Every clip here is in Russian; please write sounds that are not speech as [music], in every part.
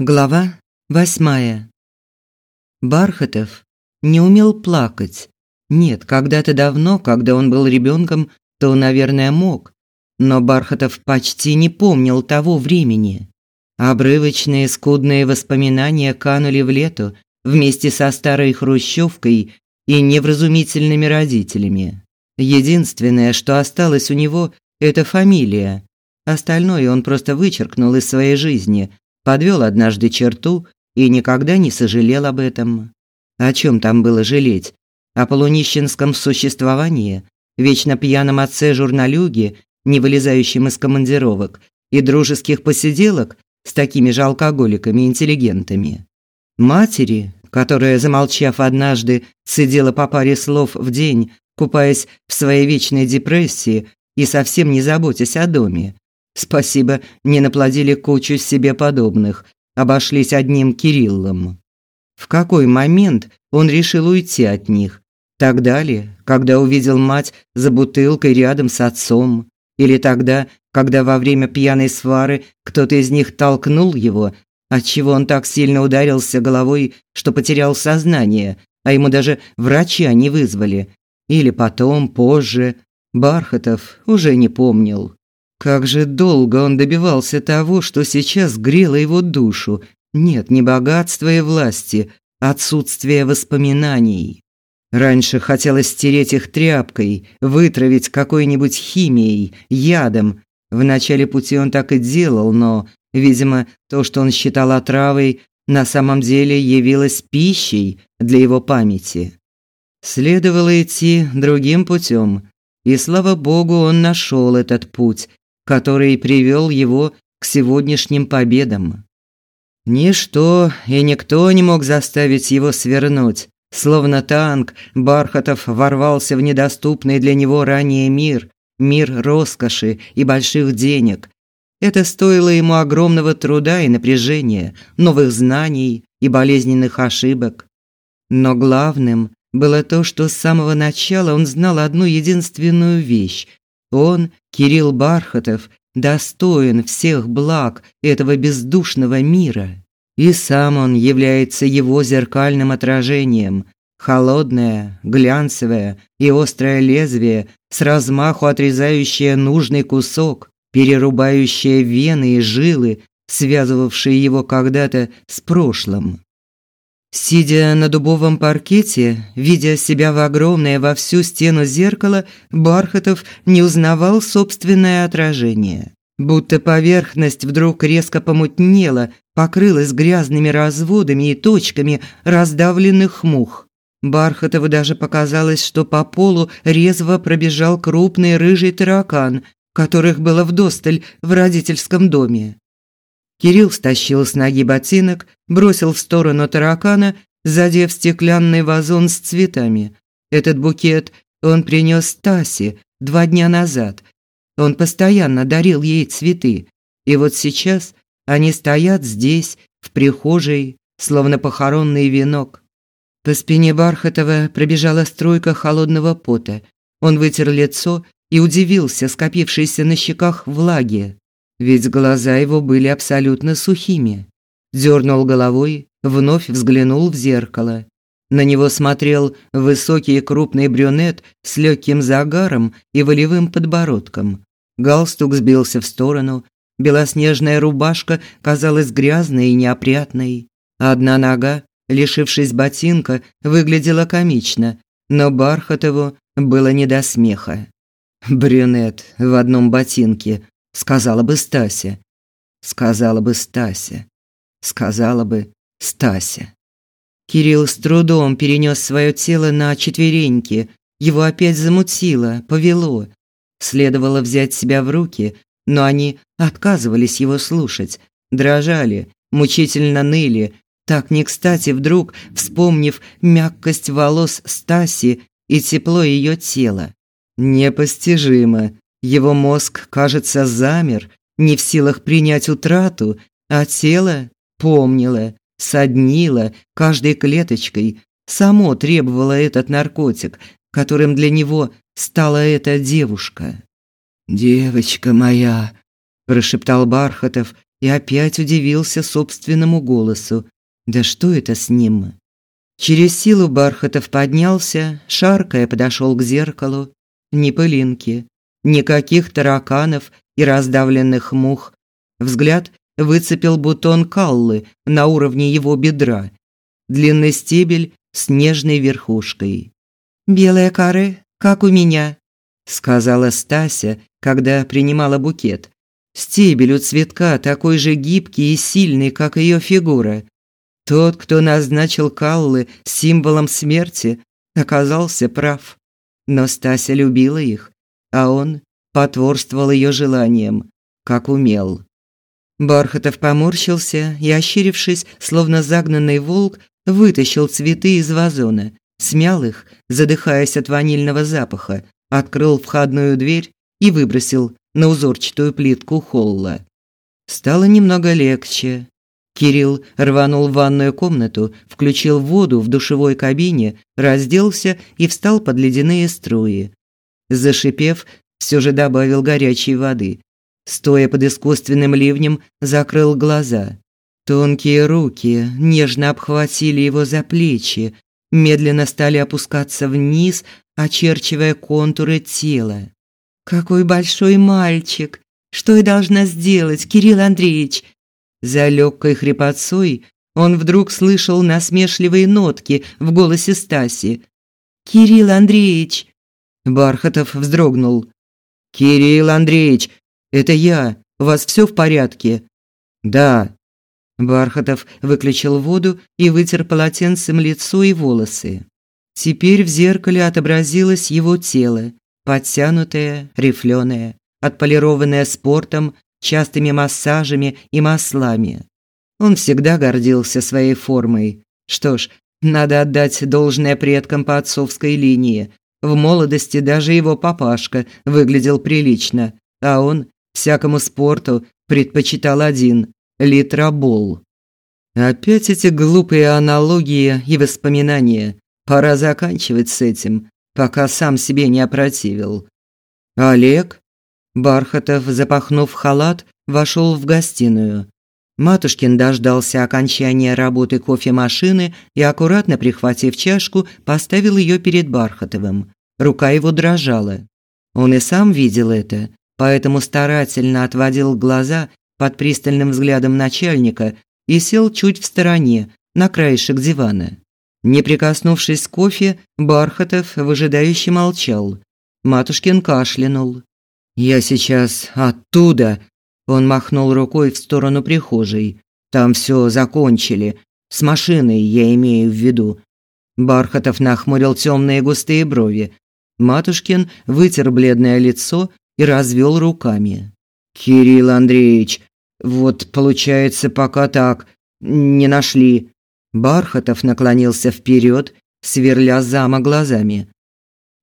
Глава восьмая. Бархатов не умел плакать. Нет, когда-то давно, когда он был ребенком, то, наверное, мог. Но Бархатов почти не помнил того времени. Обрывочные скудные воспоминания канули в лету вместе со старой хрущевкой и невразумительными родителями. Единственное, что осталось у него это фамилия. Остальное он просто вычеркнул из своей жизни, подвел однажды черту и никогда не сожалел об этом. О чем там было жалеть? О полунищенском существовании, вечно пьяном отце журналюги, не вылезающем из командировок, и дружеских посиделок с такими же алкоголиками-интеллигентами. Матери, которая, замолчав однажды, сидела по паре слов в день, купаясь в своей вечной депрессии и совсем не заботясь о доме, Спасибо, не наплодили кучу себе подобных, обошлись одним Кириллом. В какой момент он решил уйти от них? Тогда ли, когда увидел мать за бутылкой рядом с отцом? Или тогда, когда во время пьяной свары кто-то из них толкнул его, отчего он так сильно ударился головой, что потерял сознание, а ему даже врача не вызвали? Или потом, позже? Бархатов уже не помнил. Как же долго он добивался того, что сейчас грело его душу. Нет, не богатства и власти, отсутствие воспоминаний. Раньше хотелось стереть их тряпкой, вытравить какой-нибудь химией, ядом. В начале пути он так и делал, но, видимо, то, что он считал отравой, на самом деле явилось пищей для его памяти. Следовало идти другим путем, и слава богу, он нашел этот путь, который привел его к сегодняшним победам. Ничто и никто не мог заставить его свернуть. Словно танк, Бархатов ворвался в недоступный для него ранее мир, мир роскоши и больших денег. Это стоило ему огромного труда и напряжения, новых знаний и болезненных ошибок. Но главным было то, что с самого начала он знал одну единственную вещь, он, Кирилл Бархатов, достоин всех благ этого бездушного мира. И сам он является его зеркальным отражением. Холодное, глянцевое и острое лезвие, с размаху отрезающее нужный кусок, перерубающее вены и жилы, связывавшие его когда-то с прошлым. Сидя на дубовом паркете, видя себя в огромное во всю стену зеркало, Бархатов не узнавал собственное отражение. Будто поверхность вдруг резко помутнела, покрылась грязными разводами и точками раздавленных мух. Бархатову даже показалось, что по полу резво пробежал крупный рыжий таракан, которых было вдосталь в родительском доме. Кирилл стащил с ноги ботинок, бросил в сторону таракана, задев стеклянный вазон с цветами. Этот букет он принес Тасе два дня назад. Он постоянно дарил ей цветы. И вот сейчас они стоят здесь, в прихожей, словно похоронный венок. По спине Бархатова пробежала струйка холодного пота. Он вытер лицо и удивился скопившейся на щеках влаге ведь глаза его были абсолютно сухими. Дернул головой, вновь взглянул в зеркало. На него смотрел высокий и крупный брюнет с легким загаром и волевым подбородком. Галстук сбился в сторону, белоснежная рубашка казалась грязной и неопрятной. Одна нога, лишившись ботинка, выглядела комично, но Бархатову было не до смеха. Брюнет в одном ботинке сказала бы Стася. Сказала бы Стася. Сказала бы Стася. Кирилл с трудом перенес свое тело на четвереньки. Его опять замутило, повело. Следовало взять себя в руки, но они отказывались его слушать, дрожали, мучительно ныли, так не кстати вдруг вспомнив мягкость волос Стаси и тепло ее тела. Непостижимо, его мозг, кажется, замер, не в силах принять утрату, а тело помнило, соднило каждой клеточкой, само требовало этот наркотик, которым для него стала эта девушка. «Девочка моя», – прошептал Бархатов и опять удивился собственному голосу. Да что это с ним? Через силу Бархатов поднялся, шаркая подошел к зеркалу. Ни пылинки, никаких тараканов и раздавленных мух. Взгляд выцепил бутон каллы на уровне его бедра. Длинный стебель с нежной верхушкой. «Белая каре, как у меня», – сказала Стася, когда принимала букет. Стебель у цветка такой же гибкий и сильный, как ее фигура. Тот, кто назначил Каллы символом смерти, оказался прав. Но Стася любила их, а он потворствовал ее желаниям, как умел. Бархатов поморщился и, ощерившись, словно загнанный волк, вытащил цветы из вазона, смял их, задыхаясь от ванильного запаха, открыл входную дверь и выбросил на узорчатую плитку холла. Стало немного легче. Кирилл рванул в ванную комнату, включил воду в душевой кабине, разделся и встал под ледяные струи. Зашипев, все же добавил горячей воды. Стоя под искусственным ливнем, закрыл глаза. Тонкие руки нежно обхватили его за плечи, медленно стали опускаться вниз, очерчивая контуры тела. Какой большой мальчик! Что я должна сделать, Кирилл Андреевич? За легкой хрипотцой он вдруг слышал насмешливые нотки в голосе Стаси. Кирилл Андреевич. Бархатов вздрогнул. Кирилл Андреевич, это я. У вас все в порядке? Да. Бархатов выключил воду и вытер полотенцем лицо и волосы. Теперь в зеркале отобразилось его тело, подтянутая, рифленая, отполированная спортом, частыми массажами и маслами. Он всегда гордился своей формой. Что ж, надо отдать должное предкам по отцовской линии. В молодости даже его папашка выглядел прилично, а он всякому спорту предпочитал один литробол. Опять эти глупые аналогии и воспоминания. Пора заканчивать с этим пока сам себе не опротивил. Олег Бархатов, запахнув халат, вошел в гостиную. Матушкин дождался окончания работы кофемашины и аккуратно прихватив чашку, поставил ее перед Бархатовым. Рука его дрожала. Он и сам видел это, поэтому старательно отводил глаза под пристальным взглядом начальника и сел чуть в стороне, на краешек дивана. Не прикоснувшись к кофе, Бархатов выжидающе молчал. Матушкин кашлянул. «Я сейчас оттуда!» Он махнул рукой в сторону прихожей. «Там все закончили. С машиной я имею в виду». Бархатов нахмурил темные густые брови. Матушкин вытер бледное лицо и развел руками. «Кирилл Андреевич, вот получается пока так. Не нашли. Бархатов наклонился вперед, сверля зама глазами.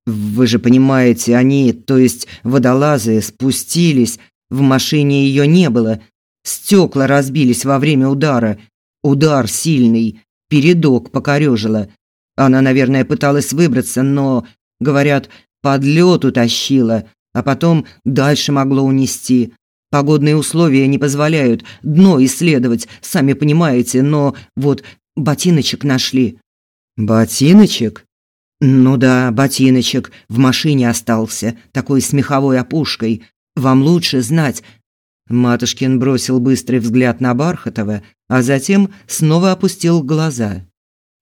Вы же понимаете, они, то есть водолазы, спустились, в машине ее не было. Стекла разбились во время удара. Удар сильный, передок покорёжило. Она, наверное, пыталась выбраться, но, говорят, под лед утащила, а потом дальше могло унести. Погодные условия не позволяют дно исследовать, сами понимаете, но вот ботиночек нашли». «Ботиночек?» «Ну да, ботиночек. В машине остался, такой с меховой опушкой. Вам лучше знать». Матушкин бросил быстрый взгляд на Бархатова, а затем снова опустил глаза.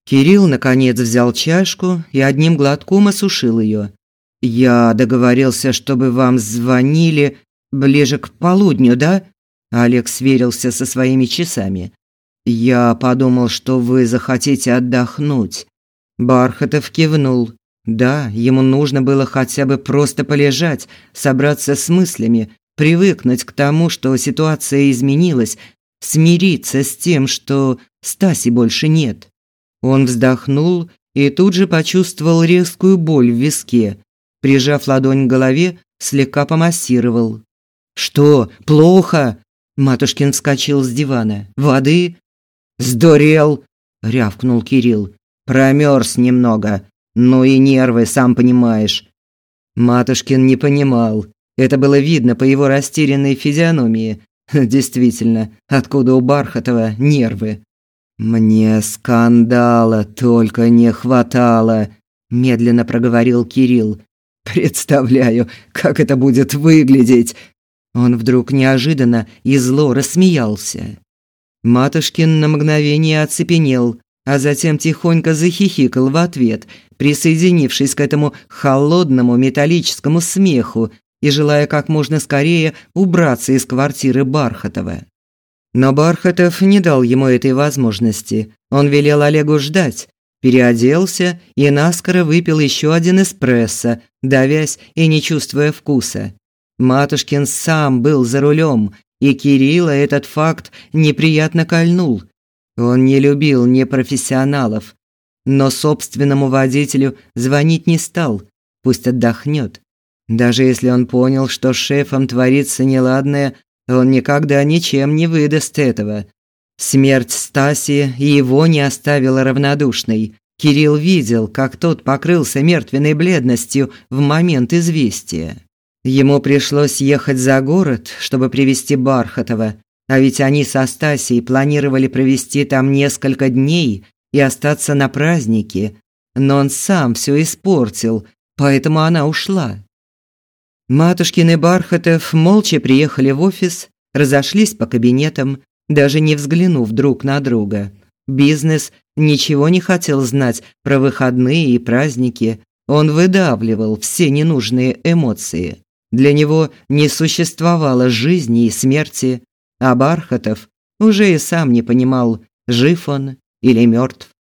Кирилл, наконец, взял чашку и одним глотком осушил ее. «Я договорился, чтобы вам звонили ближе к полудню, да?» Олег сверился со своими часами. Я подумал, что вы захотите отдохнуть. Бархатов кивнул. Да, ему нужно было хотя бы просто полежать, собраться с мыслями, привыкнуть к тому, что ситуация изменилась, смириться с тем, что Стаси больше нет. Он вздохнул и тут же почувствовал резкую боль в виске. Прижав ладонь к голове, слегка помассировал. «Что, плохо?» Матушкин вскочил с дивана. «Воды?» «Сдурел!» – рявкнул Кирилл. «Промерз немного. Ну и нервы, сам понимаешь». Матушкин не понимал. Это было видно по его растерянной физиономии. [laughs] Действительно, откуда у Бархатова нервы? Мне скандала только не хватало, медленно проговорил Кирилл. Представляю, как это будет выглядеть. Он вдруг неожиданно и зло рассмеялся. Матушкин на мгновение оцепенел, а затем тихонько захихикал в ответ, присоединившись к этому холодному металлическому смеху и желая как можно скорее убраться из квартиры Бархатова. Но Бархатов не дал ему этой возможности. Он велел Олегу ждать, переоделся и наскоро выпил еще один эспрессо, давясь и не чувствуя вкуса. Матушкин сам был за рулем, и Кирилла этот факт неприятно кольнул. Он не любил непрофессионалов, но собственному водителю звонить не стал, пусть отдохнет. Даже если он понял, что с шефом творится неладное, он никогда ничем не выдаст этого. Смерть Стаси его не оставила равнодушной. Кирилл видел, как тот покрылся мертвенной бледностью в момент известия. Ему пришлось ехать за город, чтобы привести Бархатова, а ведь они со Стасией планировали провести там несколько дней и остаться на празднике. Но он сам все испортил, поэтому она ушла. Матушкин и Бархатов молча приехали в офис, разошлись по кабинетам, даже не взглянув друг на друга. Бизнес ничего не хотел знать про выходные и праздники. Он выдавливал все ненужные эмоции. Для него не существовало жизни и смерти, а Бархатов уже и сам не понимал, жив он или мертв.